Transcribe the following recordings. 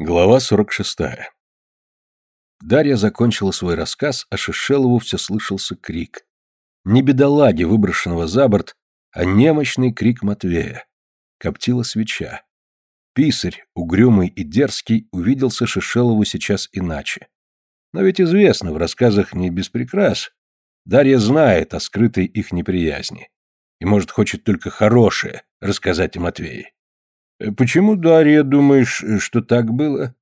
Глава 46. Дарья закончила свой рассказ, а Шишелову все слышался крик. Не бедолаги, выброшенного за борт, а немощный крик Матвея. Коптила свеча. Писарь, угрюмый и дерзкий, увиделся Шишелову сейчас иначе. Но ведь известно, в рассказах не без прикрас. Дарья знает о скрытой их неприязни. И, может, хочет только хорошее рассказать о Матвее. Э, почему, Дарья, думаешь, э, что так было?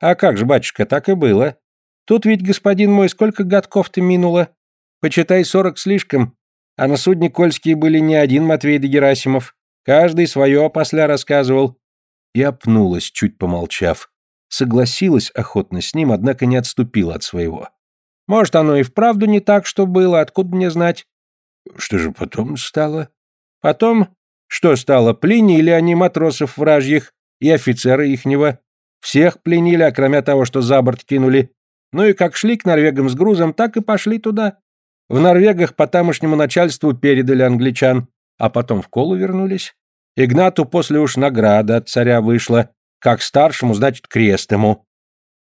А как же, батюшка, так и было. Тут ведь, господин мой, сколько годков-то минуло? Почитай, сорок слишком. А на судне Кольские были не один Матвей да Герасимов. Каждый свое опосля рассказывал. И опнулась, чуть помолчав. Согласилась охотно с ним, однако не отступила от своего. Может, оно и вправду не так, что было, откуда мне знать? Что же потом стало? Потом что стало, пленили они матросов вражьих и офицера ихнего. Всех пленили, кроме того, что за борт кинули. Ну и как шли к норвегам с грузом, так и пошли туда. В Норвегах по тамошнему начальству передали англичан, а потом в колу вернулись. Игнату после уж награда от царя вышла, как старшему, значит, крест ему.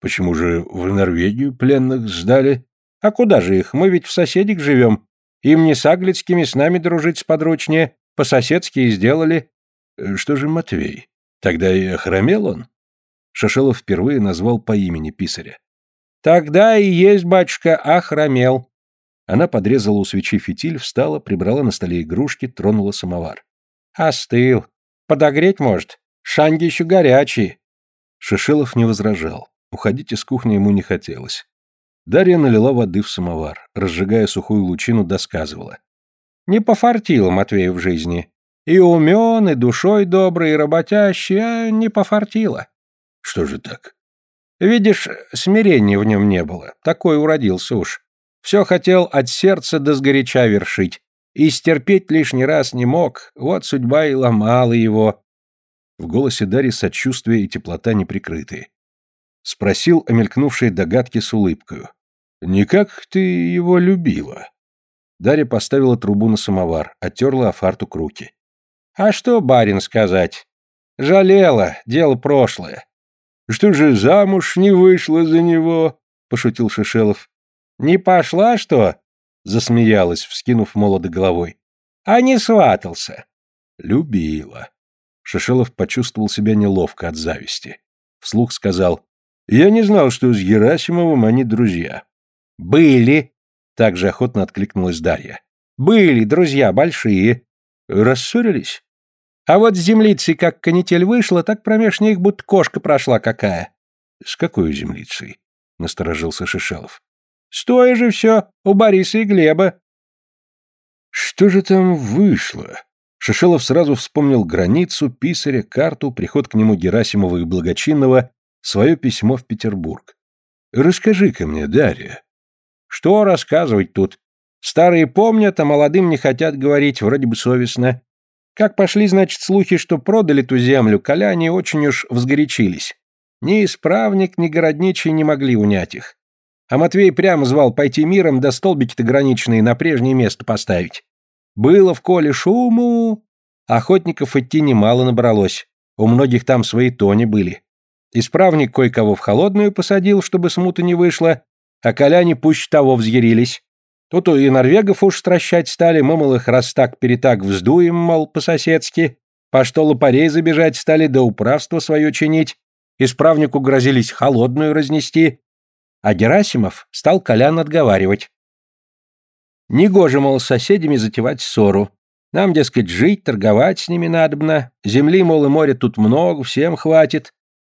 Почему же в Норвегию пленных сдали? А куда же их? Мы ведь в соседях живем. Им не с аглицкими с нами дружить сподручнее. По-соседски сделали. Э, что же Матвей? Тогда и охромел он? Шашелов впервые назвал по имени писаря. Тогда и есть, батюшка, охромел. Она подрезала у свечи фитиль, встала, прибрала на столе игрушки, тронула самовар. Остыл. Подогреть может. Шанги еще горячие. Шишелов не возражал. Уходить из кухни ему не хотелось. Дарья налила воды в самовар, разжигая сухую лучину, досказывала. Не пофартило Матвею в жизни. И умен, и душой добрый, и работящий, а не пофартило. Что же так? Видишь, смирения в нем не было. Такой уродился уж. Все хотел от сердца до сгоряча вершить. И стерпеть лишний раз не мог. Вот судьба и ломала его. В голосе Дарьи сочувствие и теплота неприкрытые. Спросил о мелькнувшей догадке с улыбкою. «Никак ты его любила?» Дарья поставила трубу на самовар, оттерла о фартук руки. «А что, барин, сказать? Жалела, дело прошлое». «Что же, замуж не вышла за него?» — пошутил Шишелов. «Не пошла, что?» — засмеялась, вскинув молодо головой. «А не сватался». «Любила». Шишелов почувствовал себя неловко от зависти. Вслух сказал, «Я не знал, что с Герасимовым они друзья». «Были», также охотно откликнулась Дарья. «Были друзья большие. Рассорились?» «А вот с землицей как канитель вышла, так промеж них будто кошка прошла какая». «С какой землицей?» — насторожился Шишелов. «С же все, у Бориса и Глеба». «Что же там вышло?» Шишелов сразу вспомнил границу, писаря, карту, приход к нему Герасимова и Благочинного, свое письмо в Петербург. «Расскажи-ка мне, Дарья, что рассказывать тут? Старые помнят, а молодым не хотят говорить, вроде бы совестно. Как пошли, значит, слухи, что продали ту землю, коляне очень уж взгорячились. Ни исправник, ни городничий не могли унять их. А Матвей прямо звал пойти миром, да столбики-то граничные на прежнее место поставить. Было в коле шуму. Охотников идти немало набралось. У многих там свои тони были. Исправник кое-кого в холодную посадил, чтобы смута не вышло, а коляне пусть того взъярились. Тут и норвегов уж стращать стали, мы, мол, их раз так-перетак вздуем, мол, по-соседски, по что лопарей забежать стали, да управство свое чинить, исправнику грозились холодную разнести, а Герасимов стал колян отговаривать. Негоже, мол, с соседями затевать ссору. Нам, дескать, жить, торговать с ними надобно. Земли, мол, и моря тут много, всем хватит.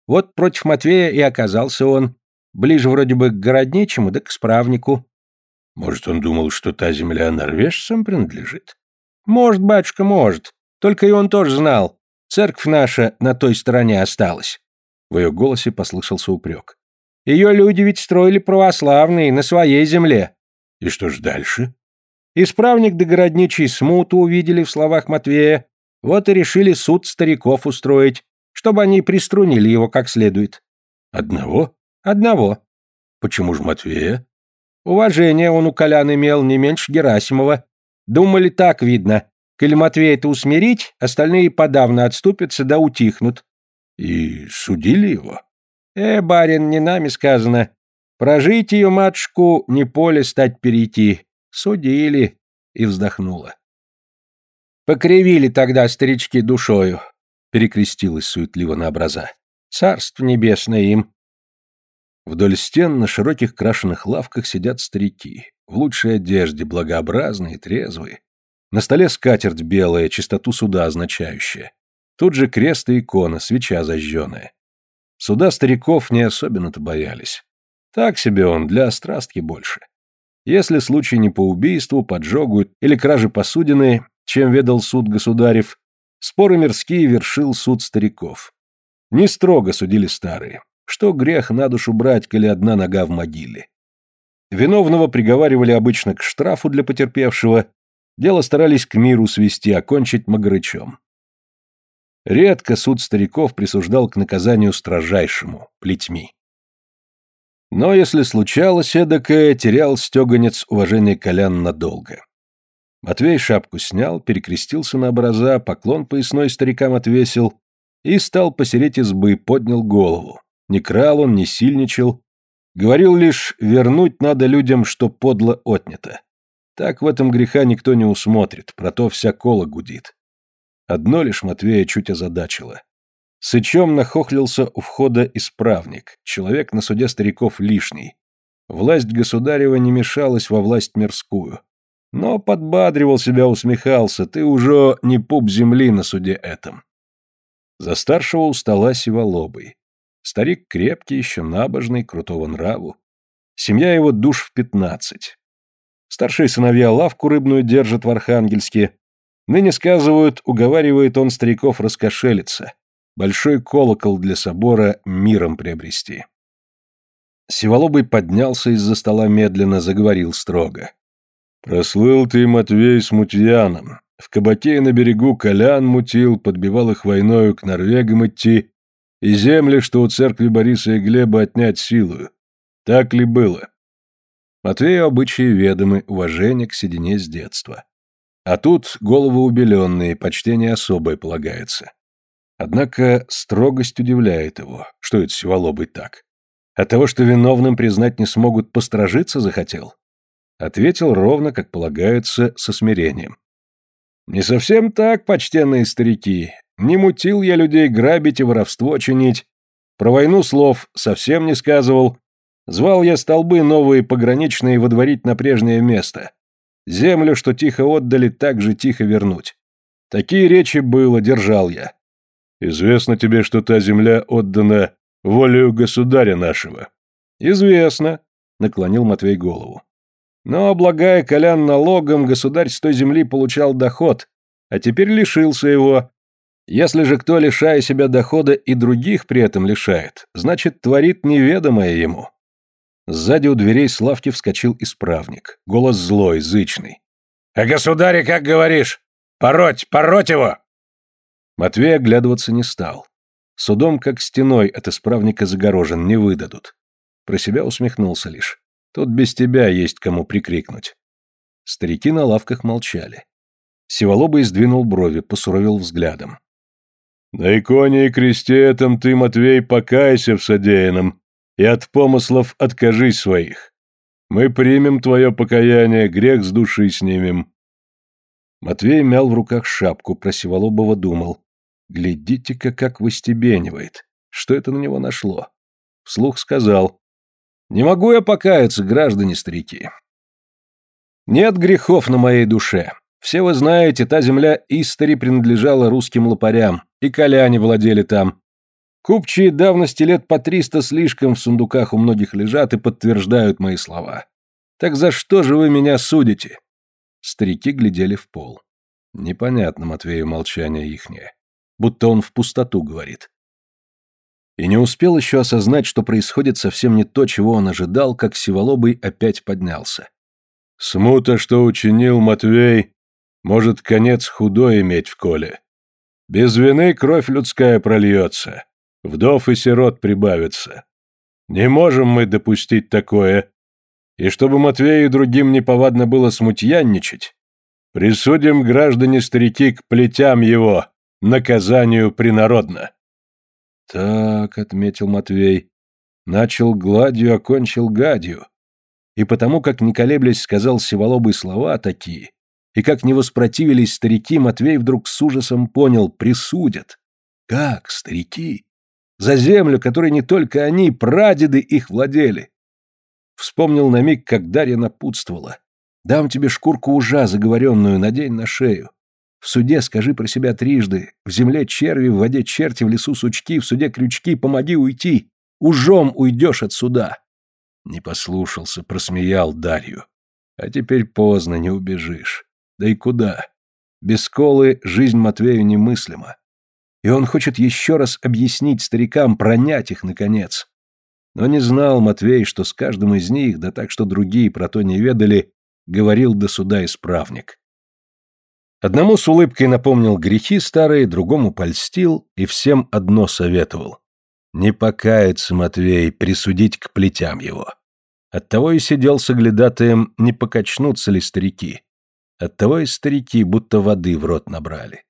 Вот против Матвея и оказался он. Ближе вроде бы к городничему, да к справнику. Может, он думал, что та земля норвежцам принадлежит? Может, батюшка, может. Только и он тоже знал. Церковь наша на той стороне осталась. В ее голосе послышался упрек. Ее люди ведь строили православные, на своей земле. И что ж дальше? Исправник да городничий смуту увидели в словах Матвея, вот и решили суд стариков устроить, чтобы они приструнили его как следует. Одного? Одного. Почему же Матвея? Уважение он у Колян имел не меньше Герасимова. Думали так, видно. Коли Матвея-то усмирить, остальные подавно отступятся да утихнут. И судили его? Э, барин, не нами сказано. Прожить ее, матушку, не поле стать перейти. Судили. И вздохнула. Покривили тогда старички душою, перекрестилась суетливо на образа. Царство небесное им. Вдоль стен на широких крашеных лавках сидят старики, в лучшей одежде, благообразные, трезвые. На столе скатерть белая, чистоту суда означающая. Тут же крест и икона, свеча зажженная. Суда стариков не особенно-то боялись. Так себе он, для острастки больше. Если случай не по убийству, поджогу или краже посудины, чем ведал суд государев, споры мирские вершил суд стариков. Не строго судили старые. Что грех на душу брать, коли одна нога в могиле? Виновного приговаривали обычно к штрафу для потерпевшего, дело старались к миру свести, окончить Магарычом. Редко суд стариков присуждал к наказанию строжайшему, плетьми. Но если случалось эдакое, терял стеганец уважение Колян надолго. Матвей шапку снял, перекрестился на образа, поклон поясной старикам отвесил и стал посереть избы, поднял голову. Не крал он, не сильничал. Говорил лишь, вернуть надо людям, что подло отнято. Так в этом греха никто не усмотрит, про то вся кола гудит. Одно лишь Матвея чуть озадачило. Сычом нахохлился у входа исправник, человек на суде стариков лишний. Власть государева не мешалась во власть мирскую. Но подбадривал себя, усмехался, ты уже не пуп земли на суде этом. За старшего у стола сиволобый. Старик крепкий, еще набожный, крутого нраву. Семья его душ в пятнадцать. Старшие сыновья лавку рыбную держат в Архангельске. Ныне, сказывают, уговаривает он стариков раскошелиться. Большой колокол для собора миром приобрести. Сиволобый поднялся из-за стола медленно, заговорил строго. «Прослыл ты, Матвей, с мутьяном. В кабаке на берегу колян мутил, подбивал их войною к норвегам идти, и земли, что у церкви Бориса и Глеба отнять силою. Так ли было? Матвею обычаи ведомы, уважение к седине с детства. А тут головы убеленные, почтение особое полагается. Однако строгость удивляет его. Что это сиволобый так? От того, что виновным признать не смогут, посторожиться захотел? Ответил ровно, как полагается, со смирением. «Не совсем так, почтенные старики. Не мутил я людей грабить и воровство чинить. Про войну слов совсем не сказывал. Звал я столбы новые пограничные водворить на прежнее место. Землю, что тихо отдали, так же тихо вернуть. Такие речи было, держал я. Известно тебе, что та земля отдана волею государя нашего. Известно, наклонил Матвей голову. Но, облагая Колян налогом, государь с той земли получал доход, а теперь лишился его, если же кто, лишая себя дохода, и других при этом лишает, значит, творит неведомое ему. Сзади у дверей Славки вскочил исправник. Голос злой, зычный. «А государе, как говоришь? Пороть, пороть его!» Матвей оглядываться не стал. Судом, как стеной, от исправника загорожен, не выдадут. Про себя усмехнулся лишь. Тут без тебя есть кому прикрикнуть. Старики на лавках молчали. Сиволобый сдвинул брови, посуровил взглядом. На иконе и кресте этом ты, Матвей, покайся в содеянном и от помыслов откажись своих. Мы примем твое покаяние, грех с души снимем. Матвей мял в руках шапку, про думал. Глядите-ка, как выстебенивает. Что это на него нашло? Вслух сказал. Не могу я покаяться, граждане-старики. Нет грехов на моей душе. Все вы знаете, та земля Истори принадлежала русским лопарям, и коляне владели там. Купчие давности лет по триста слишком в сундуках у многих лежат и подтверждают мои слова. Так за что же вы меня судите?» Старики глядели в пол. Непонятно Матвею молчание ихнее. Будто он в пустоту говорит. И не успел еще осознать, что происходит совсем не то, чего он ожидал, как Сиволобый опять поднялся. «Смута, что учинил Матвей, может конец худой иметь в коле. Без вины кровь людская прольется, вдов и сирот прибавится. Не можем мы допустить такое. И чтобы Матвею и другим неповадно было смутьянничать, присудим граждане-старики к плетям его, наказанию принародно. Так, — отметил Матвей, Начал гладью, окончил гадью. И потому, как не колеблясь сказал Севолобый слова такие, и как не воспротивились старики, Матвей вдруг с ужасом понял — присудят. Как, старики? За землю, которой не только они, прадеды их владели. Вспомнил на миг, как Дарья напутствовала. Дам тебе шкурку ужа заговоренную, надень на шею. В суде скажи про себя трижды. В земле черви, в воде черти, в лесу сучки, в суде крючки, помоги уйти. Ужом уйдешь от суда. Не послушался, просмеял Дарью. А теперь поздно, не убежишь. Да и куда? Без колы жизнь Матвею немыслима. И он хочет еще раз объяснить старикам, пронять их, наконец. Но не знал Матвей, что с каждым из них, да так, что другие про то не ведали, говорил до суда исправник. Одному с улыбкой напомнил грехи старые, другому польстил и всем одно советовал. Не покаяться, Матвей, присудить к плетям его. Оттого и сидел соглядатаем, не покачнутся ли старики. Оттого и старики будто воды в рот набрали.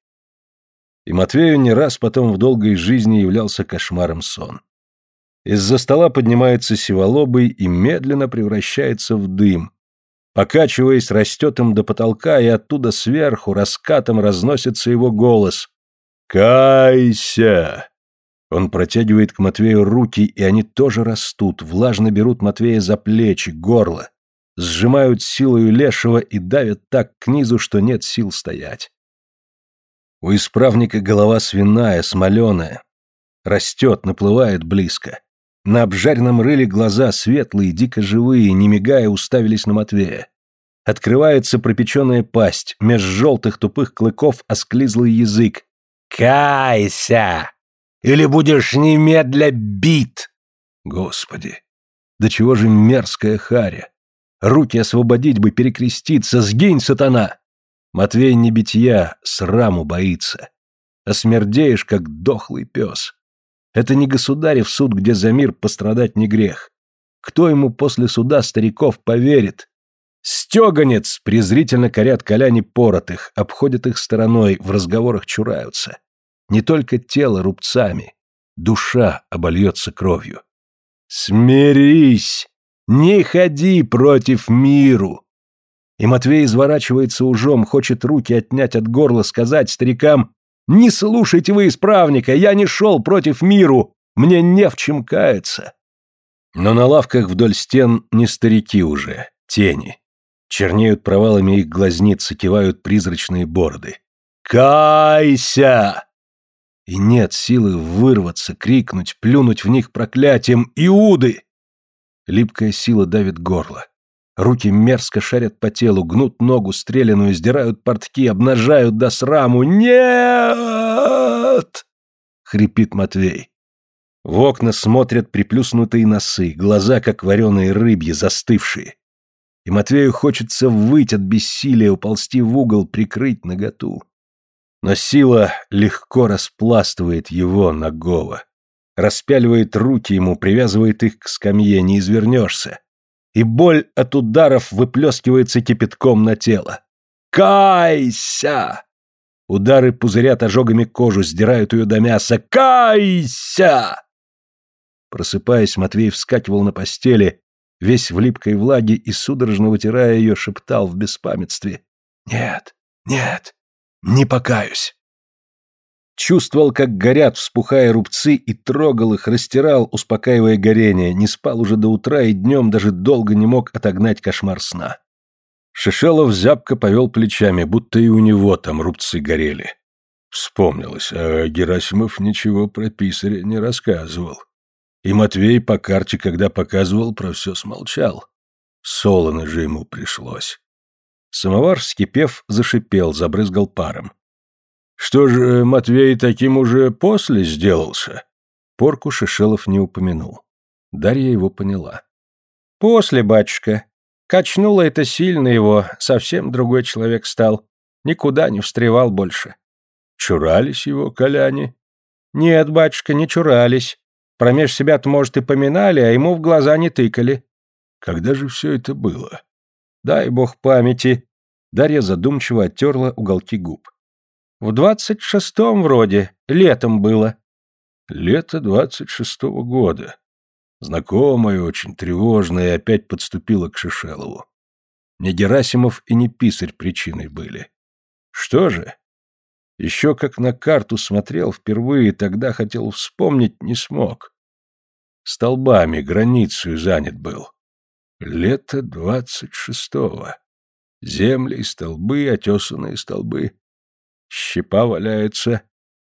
И Матвею не раз потом в долгой жизни являлся кошмаром сон. Из-за стола поднимается сиволобый и медленно превращается в дым. Покачиваясь, растет им до потолка, и оттуда сверху раскатом разносится его голос. «Кайся!» Он протягивает к Матвею руки, и они тоже растут, влажно берут Матвея за плечи, горло, сжимают силою лешего и давят так к низу, что нет сил стоять. У исправника голова свиная, смоленая. Растет, наплывает близко. На обжаренном рыле глаза светлые, дико живые, не мигая, уставились на Матвея. Открывается пропеченная пасть, меж желтых тупых клыков осклизлый язык. «Кайся! Или будешь немедля бит!» Господи! Да чего же мерзкая харя! Руки освободить бы, перекреститься, сгинь, сатана! Матвей не битья, сраму боится. Осмердеешь, как дохлый пес. Это не государев суд, где за мир пострадать не грех. Кто ему после суда стариков поверит? Стеганец! Презрительно корят коляне поротых, обходят их стороной, в разговорах чураются. Не только тело рубцами, душа обольется кровью. Смирись! Не ходи против миру! И Матвей изворачивается ужом, хочет руки отнять от горла, сказать старикам «Не слушайте вы исправника, я не шел против миру, мне не в чем каяться». Но на лавках вдоль стен не старики уже, тени. Чернеют провалами их глазницы, кивают призрачные бороды. «Кайся!» И нет силы вырваться, крикнуть, плюнуть в них проклятием «Иуды!» Липкая сила давит горло. Руки мерзко шарят по телу, гнут ногу стреляную, сдирают портки, обнажают до сраму. «Нет!» — хрипит Матвей. В окна смотрят приплюснутые носы, глаза, как вареные рыбьи, застывшие. И Матвею хочется выть от бессилия, уползти в угол, прикрыть наготу. Но сила легко распластывает его, нагого. Распяливает руки ему, привязывает их к скамье, не извернешься и боль от ударов выплескивается кипятком на тело. «Кайся!» Удары пузырят ожогами кожу, сдирают ее до мяса. «Кайся!» Просыпаясь, Матвей вскакивал на постели, весь в липкой влаге и, судорожно вытирая ее, шептал в беспамятстве. «Нет, нет, не покаюсь!» Чувствовал, как горят, вспухая рубцы, и трогал их, растирал, успокаивая горение, не спал уже до утра и днем даже долго не мог отогнать кошмар сна. Шишелов зябко повел плечами, будто и у него там рубцы горели. Вспомнилось, а Герасимов ничего про писаря не рассказывал. И Матвей по карте, когда показывал, про все смолчал. Солоно же ему пришлось. Самовар, вскипев, зашипел, забрызгал паром. Что же Матвей таким уже после сделался? Порку Шишелов не упомянул. Дарья его поняла. После, батюшка. Качнуло это сильно его, совсем другой человек стал. Никуда не встревал больше. Чурались его коляне? Нет, батюшка, не чурались. Промеж себя-то, может, и поминали, а ему в глаза не тыкали. Когда же все это было? Дай бог памяти. Дарья задумчиво оттерла уголки губ. В двадцать шестом вроде, летом было. Лето двадцать шестого года. Знакомая, очень тревожная, опять подступила к Шишелову. Не Герасимов и не Писарь причиной были. Что же? Еще как на карту смотрел впервые, тогда хотел вспомнить, не смог. Столбами, границу занят был. Лето двадцать шестого. Земли и столбы, отесанные столбы. Щепа валяется,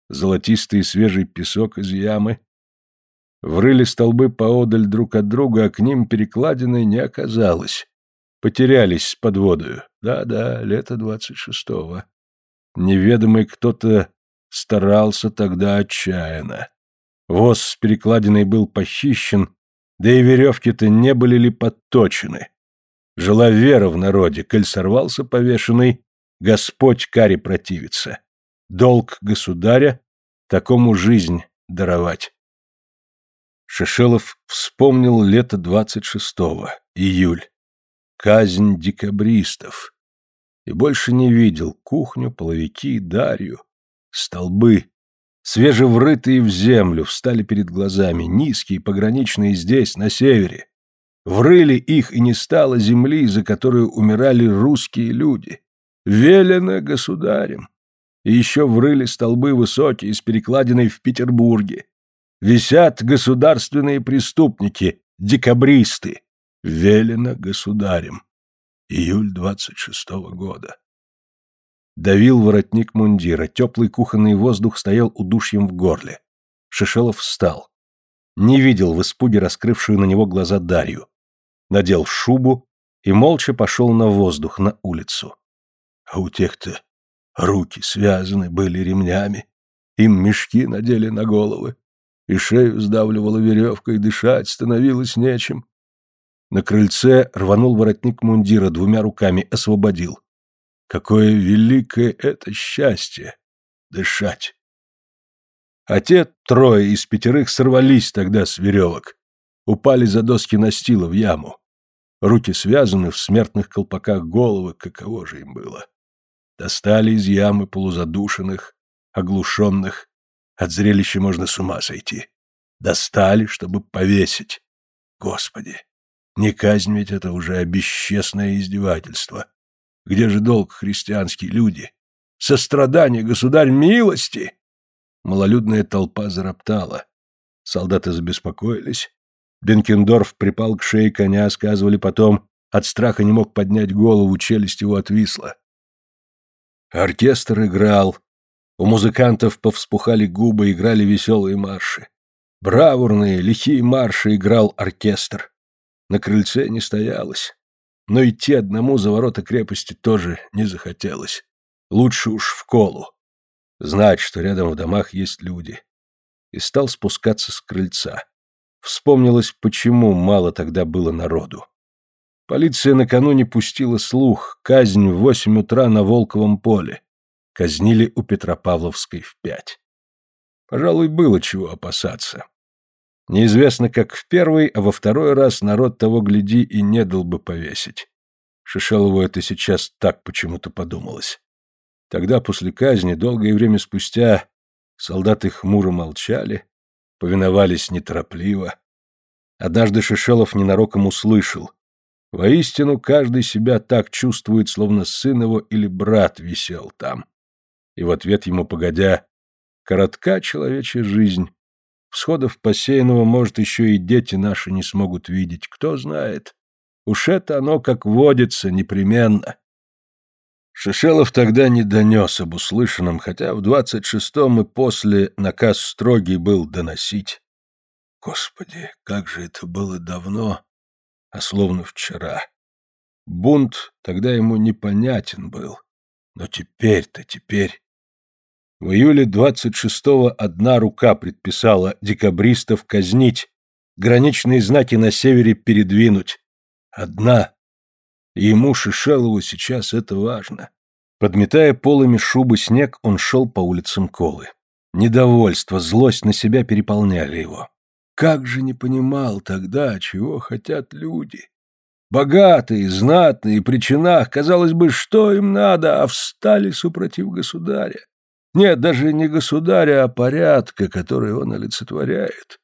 золотистый свежий песок из ямы. Врыли столбы поодаль друг от друга, а к ним перекладины не оказалось. Потерялись с подводою. Да-да, лето двадцать шестого. Неведомый кто-то старался тогда отчаянно. Воз с перекладиной был похищен, да и веревки-то не были ли подточены. Жила вера в народе, коль сорвался повешенный, Господь каре противится. Долг государя — такому жизнь даровать. Шишелов вспомнил лето двадцать шестого, июль. Казнь декабристов. И больше не видел кухню, половики, Дарью, столбы. Свежеврытые в землю встали перед глазами, низкие, пограничные здесь, на севере. Врыли их, и не стало земли, за которую умирали русские люди. Велено государем. И еще врыли столбы высокие с перекладиной в Петербурге. Висят государственные преступники, декабристы. Велено государем. Июль двадцать шестого года. Давил воротник мундира, теплый кухонный воздух стоял удушьем в горле. Шишелов встал. Не видел в испуге раскрывшую на него глаза Дарью надел шубу и молча пошел на воздух, на улицу. А у тех-то руки связаны были ремнями, им мешки надели на головы, и шею сдавливала веревкой, дышать становилось нечем. На крыльце рванул воротник мундира двумя руками, освободил. Какое великое это счастье — дышать! А те трое из пятерых сорвались тогда с веревок, упали за доски настила в яму. Руки связаны, в смертных колпаках головы, каково же им было. Достали из ямы полузадушенных, оглушенных. От зрелища можно с ума сойти. Достали, чтобы повесить. Господи, не казнь ведь это уже, а бесчестное издевательство. Где же долг христианский люди? Сострадание, государь, милости! Малолюдная толпа зароптала. Солдаты забеспокоились, Бенкендорф припал к шее коня, сказывали потом, от страха не мог поднять голову, челюсть его отвисла. Оркестр играл. У музыкантов повспухали губы, играли веселые марши. Бравурные, лихие марши играл оркестр. На крыльце не стоялось. Но идти одному за ворота крепости тоже не захотелось. Лучше уж в колу. Знать, что рядом в домах есть люди. И стал спускаться с крыльца. Вспомнилось, почему мало тогда было народу. Полиция накануне пустила слух, казнь в восемь утра на Волковом поле. Казнили у Петропавловской в пять. Пожалуй, было чего опасаться. Неизвестно, как в первый, а во второй раз народ того гляди и не дал бы повесить. Шишелову это сейчас так почему-то подумалось. Тогда, после казни, долгое время спустя, солдаты хмуро молчали, повиновались неторопливо. Однажды Шишелов ненароком услышал. Воистину, каждый себя так чувствует, словно сын его или брат висел там. И в ответ ему, погодя, коротка человечья жизнь. Всходов посеянного, может, еще и дети наши не смогут видеть, кто знает. Уж это оно, как водится, непременно. Шишелов тогда не донес об услышанном, хотя в двадцать шестом и после наказ строгий был доносить. Господи, как же это было давно, а словно вчера. Бунт тогда ему непонятен был, но теперь-то, теперь... В июле двадцать шестого одна рука предписала декабристов казнить, граничные знаки на севере передвинуть. Одна. И ему, Шишелову, сейчас это важно. Подметая полами шубы снег, он шел по улицам Колы. Недовольство, злость на себя переполняли его. Как же не понимал тогда, чего хотят люди. Богатые, знатные, при чинах, казалось бы, что им надо, а встали супротив государя. Нет, даже не государя, а порядка, который он олицетворяет.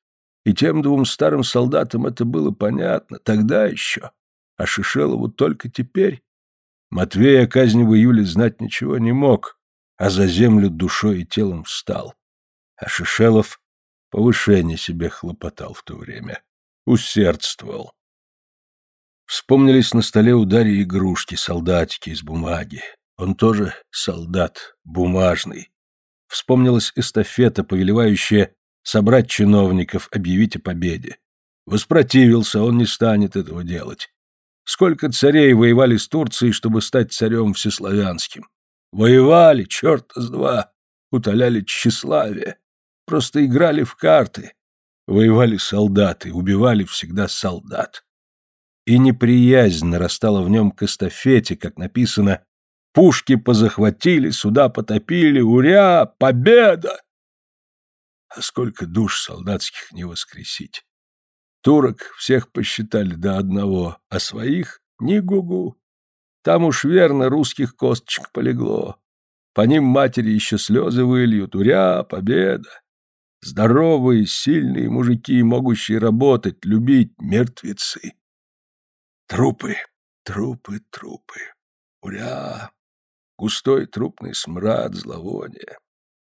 И тем двум старым солдатам это было понятно, тогда еще. А Шишелову только теперь. Матвей о казни в июле знать ничего не мог, а за землю душой и телом встал. А Шишелов повышение себе хлопотал в то время. Усердствовал. Вспомнились на столе у игрушки, солдатики из бумаги. Он тоже солдат, бумажный. Вспомнилась эстафета, повелевающая собрать чиновников, объявить о победе. Воспротивился, он не станет этого делать. Сколько царей воевали с Турцией, чтобы стать царем всеславянским? Воевали, черт с два, утоляли тщеславие. Просто играли в карты. Воевали солдаты, убивали всегда солдат и неприязнь нарастала в нем к эстафете, как написано «Пушки позахватили, суда потопили, уря, победа!» А сколько душ солдатских не воскресить! Турок всех посчитали до одного, а своих — ни гугу. Там уж верно русских косточек полегло. По ним матери еще слезы выльют, уря, победа! Здоровые, сильные мужики, могущие работать, любить, мертвецы. Трупы, трупы, трупы. Уря! Густой трупный смрад, зловоние.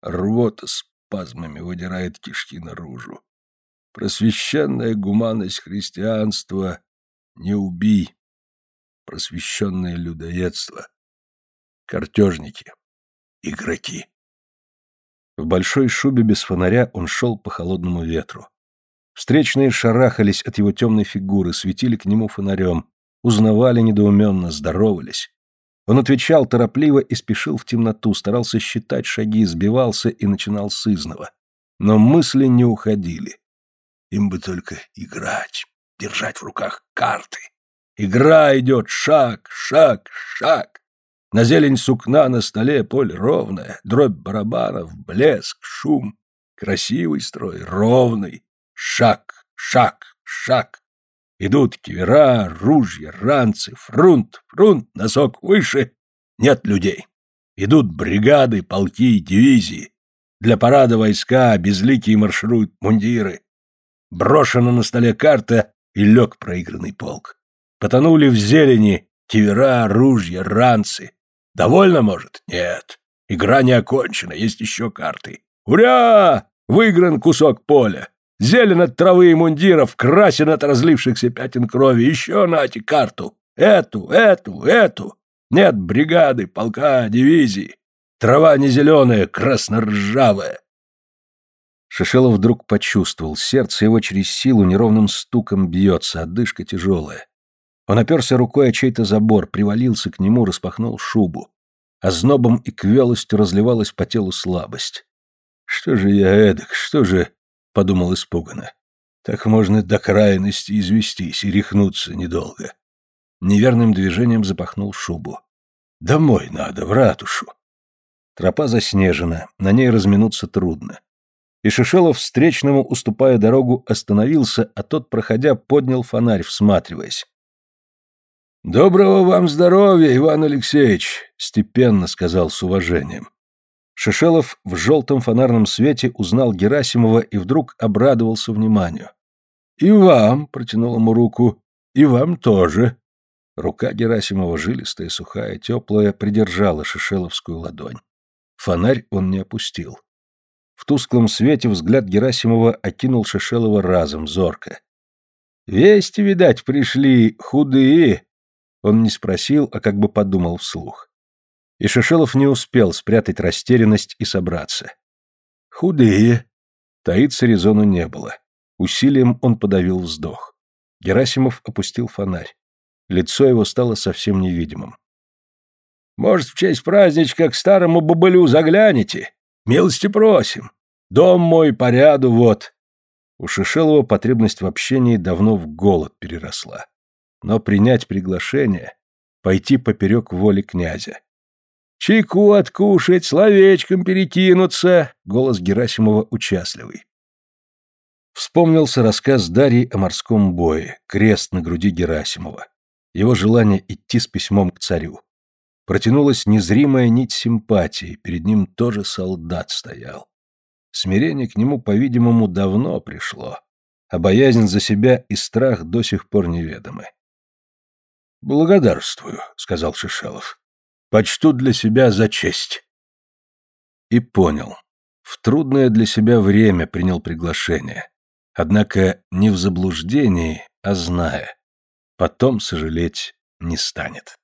Рвота спазмами выдирает кишки наружу. Просвященная гуманность христианства не убий. Просвещенное людоедство. Картежники. Игроки. В большой шубе без фонаря он шел по холодному ветру. Встречные шарахались от его темной фигуры, светили к нему фонарем, узнавали недоуменно, здоровались. Он отвечал торопливо и спешил в темноту, старался считать шаги, сбивался и начинал с изного. Но мысли не уходили. Им бы только играть, держать в руках карты. Игра идет шаг, шаг, шаг. На зелень сукна на столе поле ровное, дробь барабанов, блеск, шум. Красивый строй, ровный. Шаг, шаг, шаг. Идут кивера, ружья, ранцы, фрунт, фрунт, носок выше. Нет людей. Идут бригады, полки, дивизии. Для парада войска безликие маршируют мундиры. Брошена на столе карта и лег проигранный полк. Потонули в зелени кивера, ружья, ранцы. Довольно, может? Нет. Игра не окончена, есть еще карты. Уря! Выигран кусок поля. Зелен от травы и мундиров, красен от разлившихся пятен крови. Еще нате карту. Эту, эту, эту. Нет бригады, полка, дивизии. Трава не зеленая, красно-ржавая. Шишелов вдруг почувствовал, сердце его через силу неровным стуком бьется, отдышка тяжелая. Он оперся рукой о чей-то забор, привалился к нему, распахнул шубу. А знобом и квелостью разливалась по телу слабость. Что же я эдак, что же подумал испуганно. Так можно до крайности известись и рехнуться недолго. Неверным движением запахнул шубу. Домой надо, в ратушу. Тропа заснежена, на ней разминуться трудно. И Шишелов встречному, уступая дорогу, остановился, а тот, проходя, поднял фонарь, всматриваясь. «Доброго вам здоровья, Иван Алексеевич!» — степенно сказал с уважением. Шишелов в желтом фонарном свете узнал Герасимова и вдруг обрадовался вниманию. «И вам», — протянул ему руку, — «и вам тоже». Рука Герасимова, жилистая, сухая, теплая, придержала шишеловскую ладонь. Фонарь он не опустил. В тусклом свете взгляд Герасимова окинул Шишелова разом, зорко. «Вести, видать, пришли худые!» Он не спросил, а как бы подумал вслух. И Шишелов не успел спрятать растерянность и собраться. «Худые!» Таиться резону не было. Усилием он подавил вздох. Герасимов опустил фонарь. Лицо его стало совсем невидимым. «Может, в честь праздничка к старому бабылю заглянете? Милости просим. Дом мой по ряду вот». У Шишелова потребность в общении давно в голод переросла. Но принять приглашение, пойти поперек воли князя, Чайку откушать, словечком перекинуться, голос Герасимова участливый. Вспомнился рассказ Дарьи о морском бое, крест на груди Герасимова, его желание идти с письмом к царю. Протянулась незримая нить симпатии, перед ним тоже солдат стоял. Смирение к нему, по-видимому, давно пришло. а боязнь за себя и страх до сих пор неведомы. «Благодарствую», — сказал Шишелов. «Почту для себя за честь». И понял. В трудное для себя время принял приглашение. Однако не в заблуждении, а зная. Потом сожалеть не станет.